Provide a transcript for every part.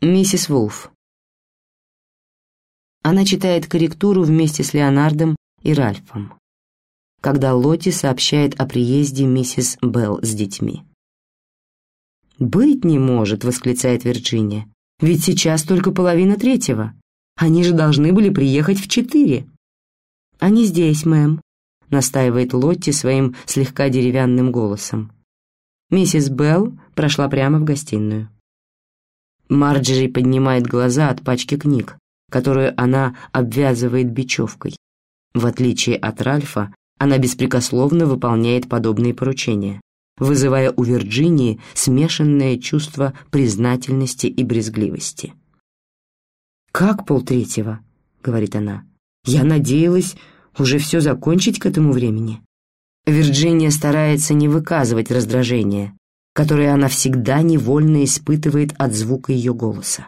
Миссис Вулф. Она читает корректуру вместе с Леонардом и Ральфом, когда Лотти сообщает о приезде миссис Белл с детьми. «Быть не может!» — восклицает Вирджиния. «Ведь сейчас только половина третьего. Они же должны были приехать в четыре». «Они здесь, мэм», — настаивает Лотти своим слегка деревянным голосом. Миссис Белл прошла прямо в гостиную. Марджери поднимает глаза от пачки книг, которую она обвязывает бечевкой. В отличие от Ральфа, она беспрекословно выполняет подобные поручения, вызывая у Вирджинии смешанное чувство признательности и брезгливости. «Как полтретьего?» — говорит она. «Я надеялась уже все закончить к этому времени». Вирджиния старается не выказывать раздражения, которое она всегда невольно испытывает от звука ее голоса.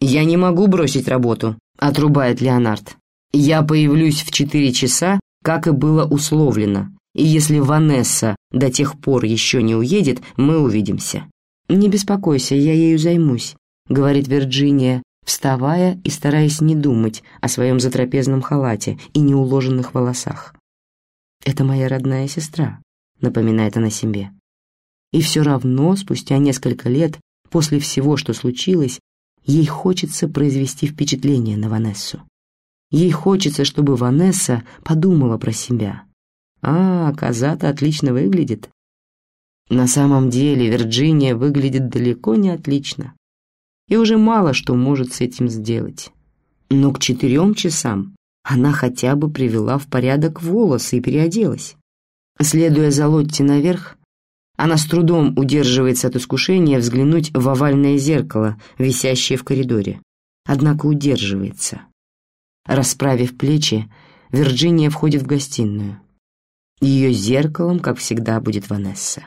«Я не могу бросить работу», — отрубает Леонард. «Я появлюсь в четыре часа, как и было условлено, и если Ванесса до тех пор еще не уедет, мы увидимся». «Не беспокойся, я ею займусь», — говорит Вирджиния, вставая и стараясь не думать о своем затрапезном халате и неуложенных волосах. «Это моя родная сестра», — напоминает она себе. И все равно, спустя несколько лет, после всего, что случилось, ей хочется произвести впечатление на Ванессу. Ей хочется, чтобы Ванесса подумала про себя. «А, коза-то отлично выглядит». На самом деле Вирджиния выглядит далеко не отлично. И уже мало что может с этим сделать. Но к четырем часам она хотя бы привела в порядок волосы и переоделась. Следуя за Лотти наверх, она с трудом удерживается от искушения взглянуть в овальное зеркало, висящее в коридоре. Однако удерживается. Расправив плечи, Вирджиния входит в гостиную. Ее зеркалом, как всегда, будет Ванесса.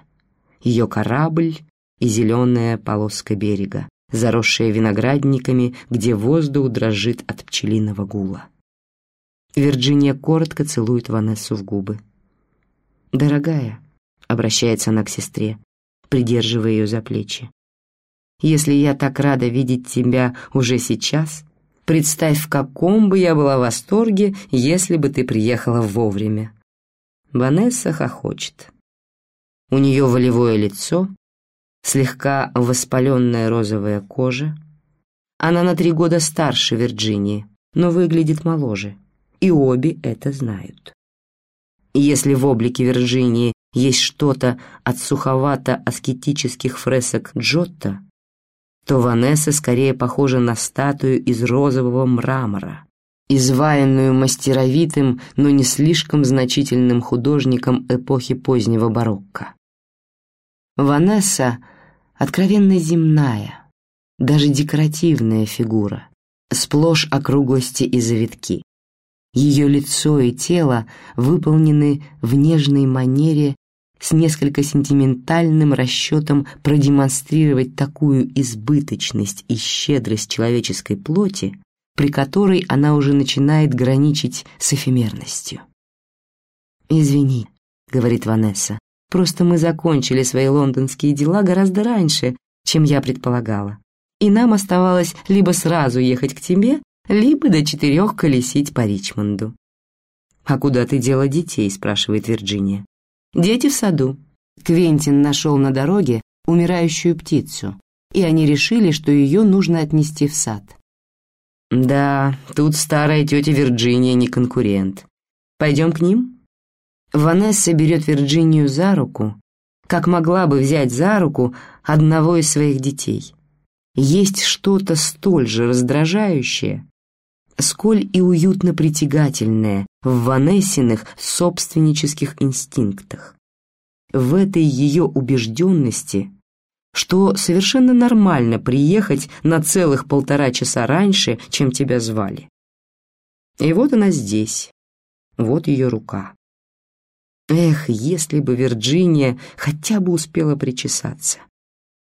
Ее корабль и зеленая полоска берега, заросшая виноградниками, где воздух дрожит от пчелиного гула. Вирджиния коротко целует Ванессу в губы. «Дорогая», обращается она к сестре, придерживая ее за плечи. «Если я так рада видеть тебя уже сейчас, представь, в каком бы я была в восторге, если бы ты приехала вовремя». Ванесса хохочет. У нее волевое лицо, слегка воспаленная розовая кожа. Она на три года старше Вирджинии, но выглядит моложе, и обе это знают. Если в облике Вирджинии есть что-то от суховато-аскетических фресок Джотто, то Ванесса скорее похожа на статую из розового мрамора, изваянную мастеровитым, но не слишком значительным художником эпохи позднего барокко. Ванесса — откровенно земная, даже декоративная фигура, сплошь округлости и завитки. Ее лицо и тело выполнены в нежной манере с несколько сентиментальным расчетом продемонстрировать такую избыточность и щедрость человеческой плоти, при которой она уже начинает граничить с эфемерностью. «Извини», — говорит Ванесса, — «просто мы закончили свои лондонские дела гораздо раньше, чем я предполагала, и нам оставалось либо сразу ехать к тебе, либо до четырех колесить по Ричмонду». «А куда ты дела детей?» — спрашивает Вирджиния. Дети в саду. Квентин нашел на дороге умирающую птицу, и они решили, что ее нужно отнести в сад. Да, тут старая тетя Вирджиния не конкурент. Пойдем к ним? Ванесса берет Вирджинию за руку, как могла бы взять за руку одного из своих детей. Есть что-то столь же раздражающее, сколь и уютно притягательное в Ванессиных собственнических инстинктах. В этой ее убежденности, что совершенно нормально приехать на целых полтора часа раньше, чем тебя звали. И вот она здесь, вот ее рука. Эх, если бы Вирджиния хотя бы успела причесаться.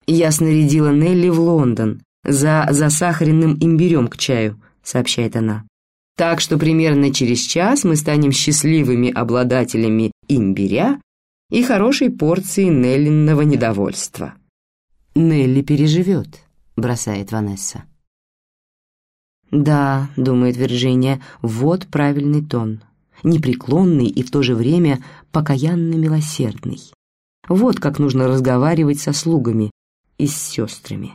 Я снарядила Нелли в Лондон за засахаренным имбирем к чаю, — сообщает она. Так что примерно через час мы станем счастливыми обладателями имбиря и хорошей порции Неллинного недовольства. «Нелли переживет», — бросает Ванесса. «Да», — думает Вирджиния, — «вот правильный тон. Непреклонный и в то же время покаянно-милосердный. Вот как нужно разговаривать со слугами и с сестрами.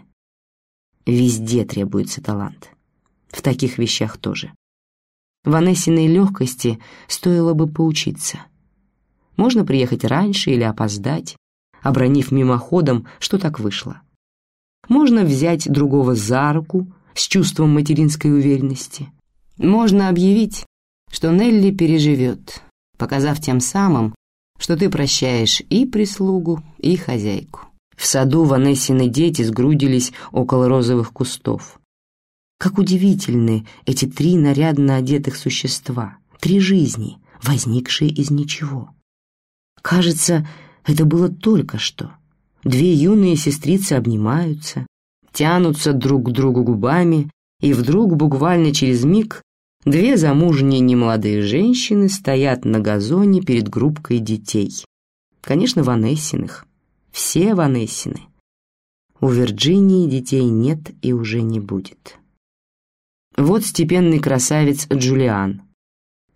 Везде требуется талант. В таких вещах тоже. Ванессиной легкости стоило бы поучиться. Можно приехать раньше или опоздать, обронив мимоходом, что так вышло. Можно взять другого за руку с чувством материнской уверенности. Можно объявить, что Нелли переживет, показав тем самым, что ты прощаешь и прислугу, и хозяйку. В саду Ванессины дети сгрудились около розовых кустов. Как удивительны эти три нарядно одетых существа, три жизни, возникшие из ничего. Кажется, это было только что. Две юные сестрицы обнимаются, тянутся друг к другу губами, и вдруг, буквально через миг, две замужние немолодые женщины стоят на газоне перед группкой детей. Конечно, Ванессиных. Все Ванессины. У Вирджинии детей нет и уже не будет. Вот степенный красавец Джулиан.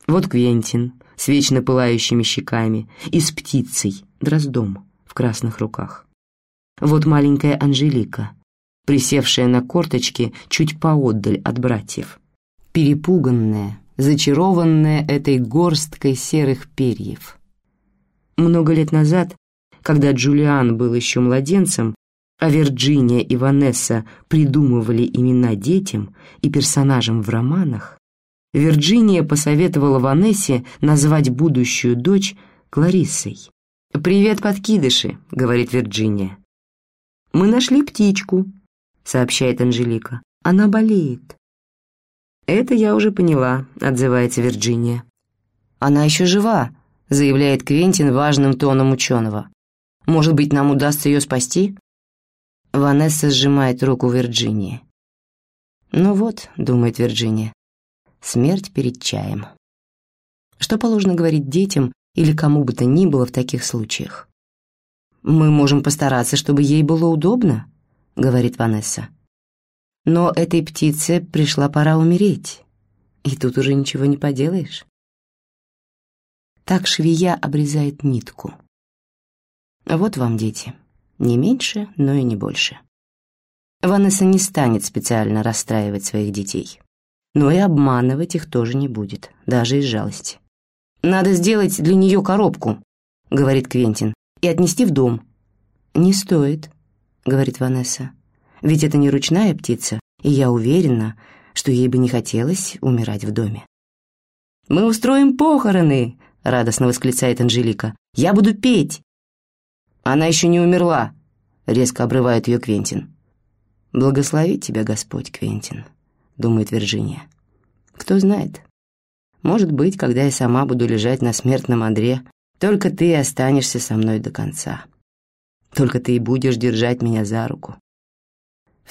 Вот Квентин с вечно пылающими щеками и с птицей, дроздом, в красных руках. Вот маленькая Анжелика, присевшая на корточки чуть поотдаль от братьев. Перепуганная, зачарованная этой горсткой серых перьев. Много лет назад, когда Джулиан был еще младенцем, а Вирджиния и Ванесса придумывали имена детям и персонажам в романах, Вирджиния посоветовала Ванессе назвать будущую дочь Клариссой. «Привет, подкидыши», — говорит Вирджиния. «Мы нашли птичку», — сообщает Анжелика. «Она болеет». «Это я уже поняла», — отзывается Вирджиния. «Она еще жива», — заявляет Квентин важным тоном ученого. «Может быть, нам удастся ее спасти?» Ванесса сжимает руку Вирджинии. «Ну вот», — думает Вирджиния, — «смерть перед чаем». Что положено говорить детям или кому бы то ни было в таких случаях? «Мы можем постараться, чтобы ей было удобно», — говорит Ванесса. «Но этой птице пришла пора умереть, и тут уже ничего не поделаешь». Так швея обрезает нитку. Вот вам, дети. Не меньше, но и не больше. Ванесса не станет специально расстраивать своих детей. Но и обманывать их тоже не будет, даже из жалости. «Надо сделать для нее коробку», — говорит Квентин, «и отнести в дом». «Не стоит», — говорит Ванесса. «Ведь это не ручная птица, и я уверена, что ей бы не хотелось умирать в доме». «Мы устроим похороны!» — радостно восклицает Анжелика. «Я буду петь!» Она еще не умерла», — резко обрывает ее Квентин. «Благослови тебя Господь, Квентин», — думает Вирджиния. «Кто знает, может быть, когда я сама буду лежать на смертном одре, только ты останешься со мной до конца. Только ты и будешь держать меня за руку.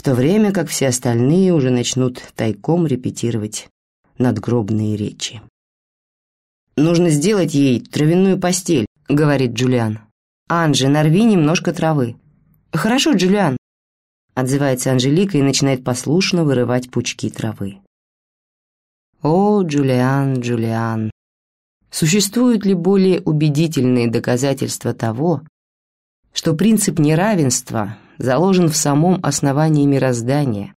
В то время как все остальные уже начнут тайком репетировать надгробные речи. «Нужно сделать ей травяную постель», — говорит Джулиан. «Анжи, нарви немножко травы». «Хорошо, Джулиан», — отзывается Анжелика и начинает послушно вырывать пучки травы. «О, Джулиан, Джулиан, существуют ли более убедительные доказательства того, что принцип неравенства заложен в самом основании мироздания,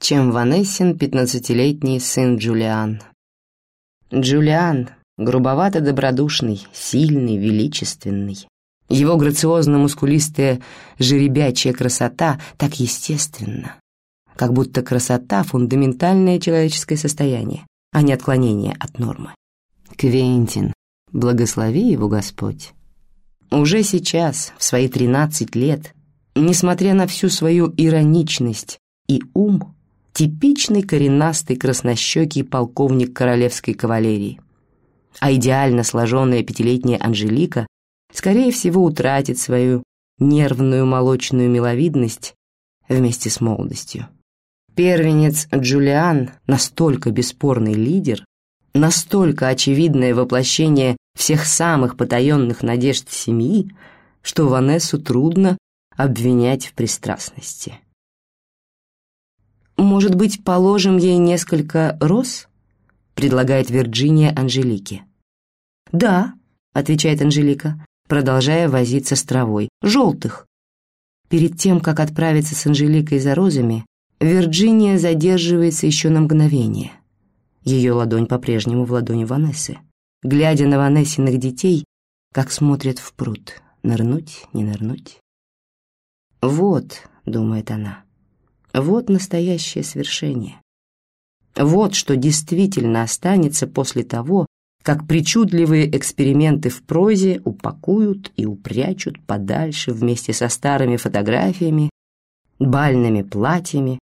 чем Ванессин пятнадцатилетний сын Джулиан?» Джулиан, грубовато-добродушный, сильный, величественный, его грациозно-мускулистая жеребячая красота так естественна, как будто красота — фундаментальное человеческое состояние, а не отклонение от нормы. Квентин, благослови его Господь. Уже сейчас, в свои тринадцать лет, несмотря на всю свою ироничность и ум, типичный коренастый краснощекий полковник королевской кавалерии. А идеально сложенная пятилетняя Анжелика скорее всего, утратит свою нервную молочную миловидность вместе с молодостью. Первенец Джулиан, настолько бесспорный лидер, настолько очевидное воплощение всех самых потаенных надежд семьи, что Ванессу трудно обвинять в пристрастности. «Может быть, положим ей несколько роз?» — предлагает Вирджиния Анжелике. «Да», — отвечает Анжелика, продолжая возиться с травой, — «желтых». Перед тем, как отправиться с Анжеликой за розами, Вирджиния задерживается еще на мгновение. Ее ладонь по-прежнему в ладони Ванессы. Глядя на Ванессиных детей, как смотрят в пруд, нырнуть, не нырнуть. «Вот», — думает она, — «вот настоящее свершение. Вот что действительно останется после того, как причудливые эксперименты в прозе упакуют и упрячут подальше вместе со старыми фотографиями, бальными платьями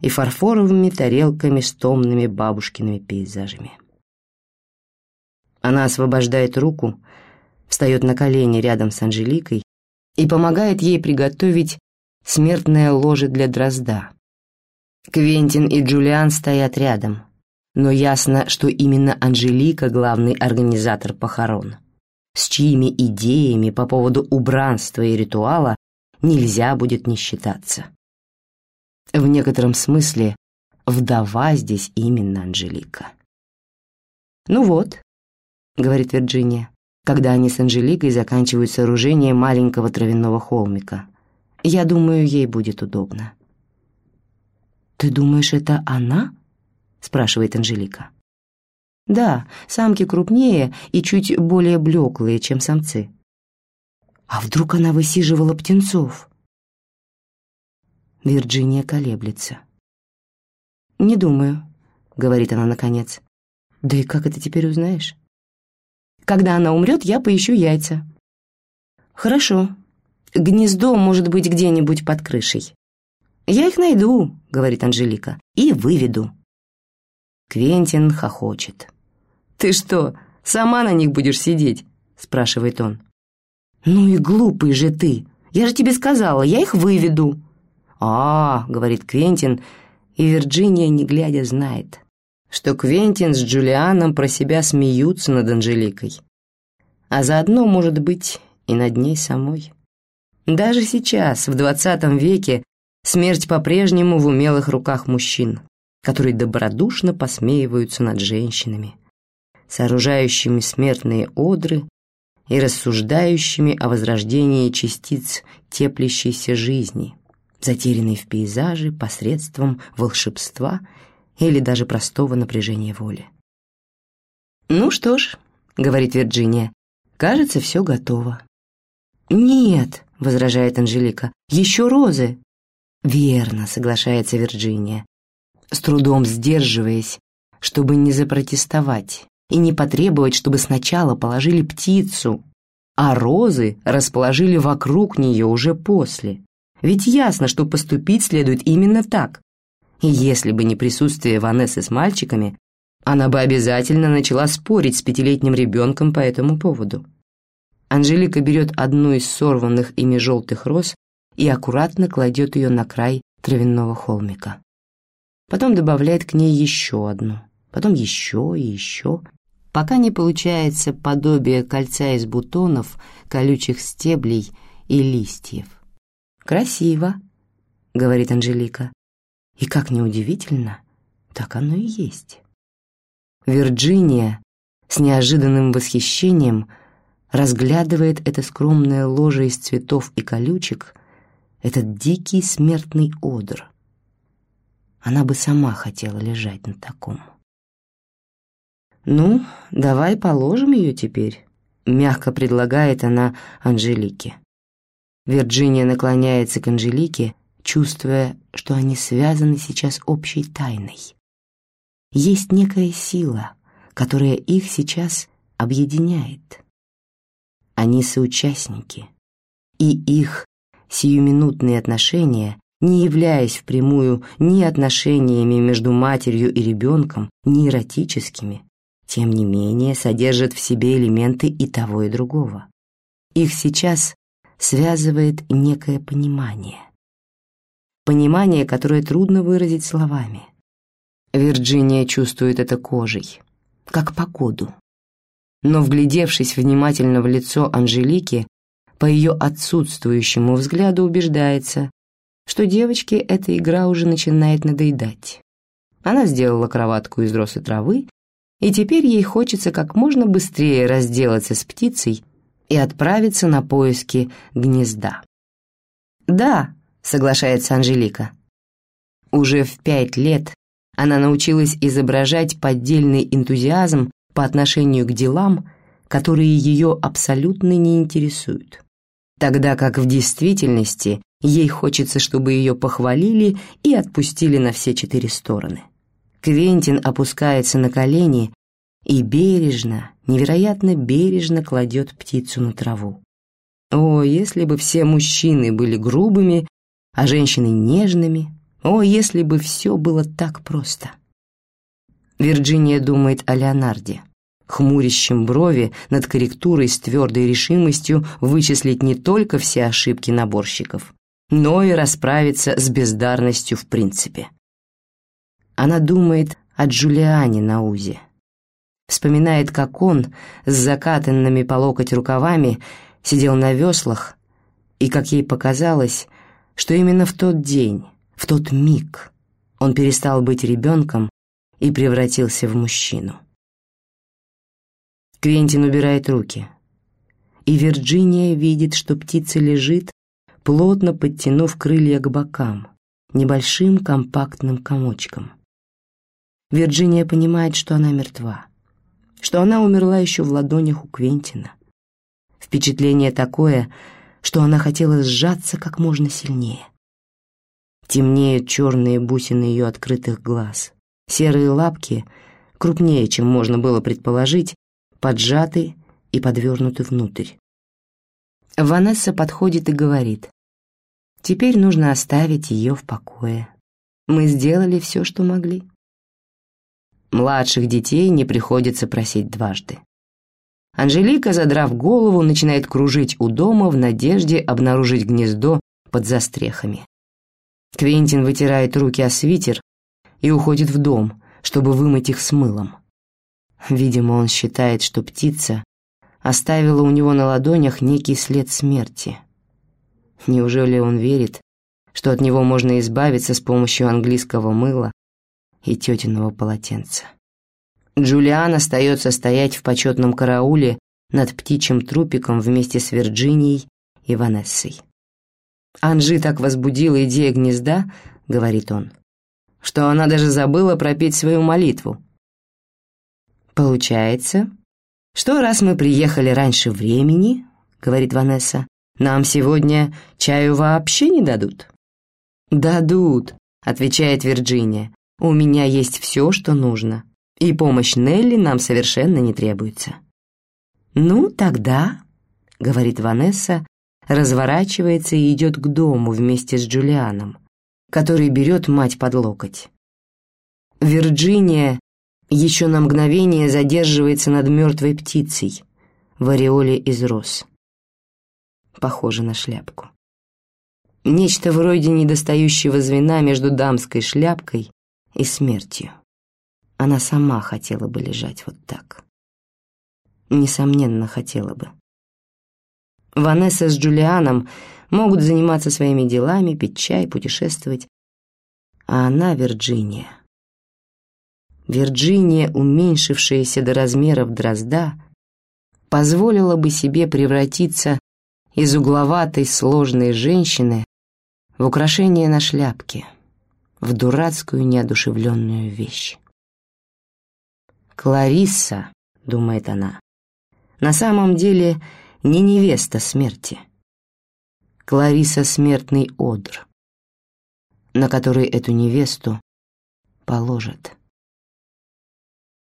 и фарфоровыми тарелками с томными бабушкиными пейзажами. Она освобождает руку, встает на колени рядом с Анжеликой и помогает ей приготовить смертное ложе для дрозда. Квентин и Джулиан стоят рядом, но ясно, что именно Анжелика главный организатор похорон, с чьими идеями по поводу убранства и ритуала нельзя будет не считаться. В некотором смысле вдова здесь именно Анжелика. «Ну вот», — говорит Вирджиния, когда они с Анжеликой заканчивают сооружение маленького травяного холмика. «Я думаю, ей будет удобно». «Ты думаешь, это она?» — спрашивает Анжелика. «Да, самки крупнее и чуть более блеклые, чем самцы». «А вдруг она высиживала птенцов?» Вирджиния колеблется. «Не думаю», — говорит она наконец. «Да и как это теперь узнаешь?» «Когда она умрет, я поищу яйца». «Хорошо. Гнездо может быть где-нибудь под крышей». «Я их найду», — говорит Анжелика, — «и выведу». Квентин хохочет. «Ты что, сама на них будешь сидеть?» — спрашивает он. «Ну и глупый же ты! Я же тебе сказала, я их выведу!» «А, — говорит Квентин, и Вирджиния, не глядя, знает, что Квентин с Джулианом про себя смеются над Анжеликой, а заодно, может быть, и над ней самой. Даже сейчас, в двадцатом веке, смерть по-прежнему в умелых руках мужчин, которые добродушно посмеиваются над женщинами, сооружающими смертные одры и рассуждающими о возрождении частиц теплящейся жизни, затерянной в пейзаже посредством волшебства или даже простого напряжения воли. «Ну что ж», — говорит Вирджиния, — «кажется, все готово». «Нет», — возражает Анжелика, — «еще розы». «Верно», — соглашается Вирджиния, с трудом сдерживаясь, чтобы не запротестовать и не потребовать, чтобы сначала положили птицу, а розы расположили вокруг нее уже после. Ведь ясно, что поступить следует именно так. И если бы не присутствие Ванессы с мальчиками, она бы обязательно начала спорить с пятилетним ребенком по этому поводу. Анжелика берет одну из сорванных ими желтых роз и аккуратно кладет ее на край травяного холмика. Потом добавляет к ней еще одну, потом еще и еще, пока не получается подобие кольца из бутонов, колючих стеблей и листьев. «Красиво», — говорит Анжелика. И как неудивительно, так оно и есть. Вирджиния с неожиданным восхищением разглядывает это скромное ложе из цветов и колючек, этот дикий смертный одр. Она бы сама хотела лежать на таком. «Ну, давай положим ее теперь», — мягко предлагает она Анжелике. Вирджиния наклоняется к Анжелике, чувствуя, что они связаны сейчас общей тайной. Есть некая сила, которая их сейчас объединяет. Они соучастники, и их сиюминутные отношения, не являясь впрямую ни отношениями между матерью и ребенком, ни эротическими, тем не менее содержат в себе элементы и того, и другого. Их сейчас связывает некое понимание. Понимание, которое трудно выразить словами. Вирджиния чувствует это кожей. как погоду. Но, вглядевшись внимательно в лицо Анжелики, по ее отсутствующему взгляду убеждается, что девочке эта игра уже начинает надоедать. Она сделала кроватку из росы травы, и теперь ей хочется как можно быстрее разделаться с птицей и отправиться на поиски гнезда. «Да», — соглашается Анжелика. Уже в пять лет она научилась изображать поддельный энтузиазм по отношению к делам, которые ее абсолютно не интересуют. Тогда как в действительности ей хочется, чтобы ее похвалили и отпустили на все четыре стороны. Квентин опускается на колени и бережно, невероятно бережно кладет птицу на траву. О, если бы все мужчины были грубыми, а женщины нежными, о, если бы все было так просто. Вирджиния думает о Леонарде, хмурящем брови над корректурой с твердой решимостью вычислить не только все ошибки наборщиков, но и расправиться с бездарностью в принципе. Она думает о Джулиане на узе. Вспоминает, как он с закатанными по локоть рукавами сидел на веслах, и как ей показалось, что именно в тот день, в тот миг он перестал быть ребенком и превратился в мужчину. Квентин убирает руки, и Вирджиния видит, что птица лежит, плотно подтянув крылья к бокам, небольшим компактным комочком. Вирджиния понимает, что она мертва, что она умерла еще в ладонях у Квентина. Впечатление такое, что она хотела сжаться как можно сильнее. Темнеют черные бусины ее открытых глаз. Серые лапки, крупнее, чем можно было предположить, поджаты и подвернуты внутрь. Ванесса подходит и говорит, «Теперь нужно оставить ее в покое. Мы сделали все, что могли». Младших детей не приходится просить дважды. Анжелика, задрав голову, начинает кружить у дома в надежде обнаружить гнездо под застрехами. Квентин вытирает руки о свитер и уходит в дом, чтобы вымыть их с мылом. Видимо, он считает, что птица оставила у него на ладонях некий след смерти. Неужели он верит, что от него можно избавиться с помощью английского мыла и тетиного полотенца? Джулиан остается стоять в почетном карауле над птичьим трупиком вместе с Вирджинией и Ванессой. «Анжи так возбудила идея гнезда», — говорит он, «что она даже забыла пропеть свою молитву». «Получается, что раз мы приехали раньше времени, — говорит Ванесса, — нам сегодня чаю вообще не дадут?» «Дадут», — отвечает Вирджиния. «У меня есть все, что нужно, и помощь Нелли нам совершенно не требуется». «Ну, тогда», — говорит Ванесса, разворачивается и идет к дому вместе с Джулианом, который берет мать под локоть. Вирджиния еще на мгновение задерживается над мертвой птицей в ореоле из роз. Похоже на шляпку. Нечто вроде недостающего звена между дамской шляпкой и смертью. Она сама хотела бы лежать вот так. Несомненно, хотела бы. Ванесса с Джулианом могут заниматься своими делами, пить чай, путешествовать. А она Вирджиния. Вирджиния, уменьшившаяся до размеров дрозда, позволила бы себе превратиться из угловатой сложной женщины в украшение на шляпке, в дурацкую неодушевленную вещь. «Кларисса», — думает она, — «на самом деле не невеста смерти. Клариса смертный одр, на который эту невесту положат.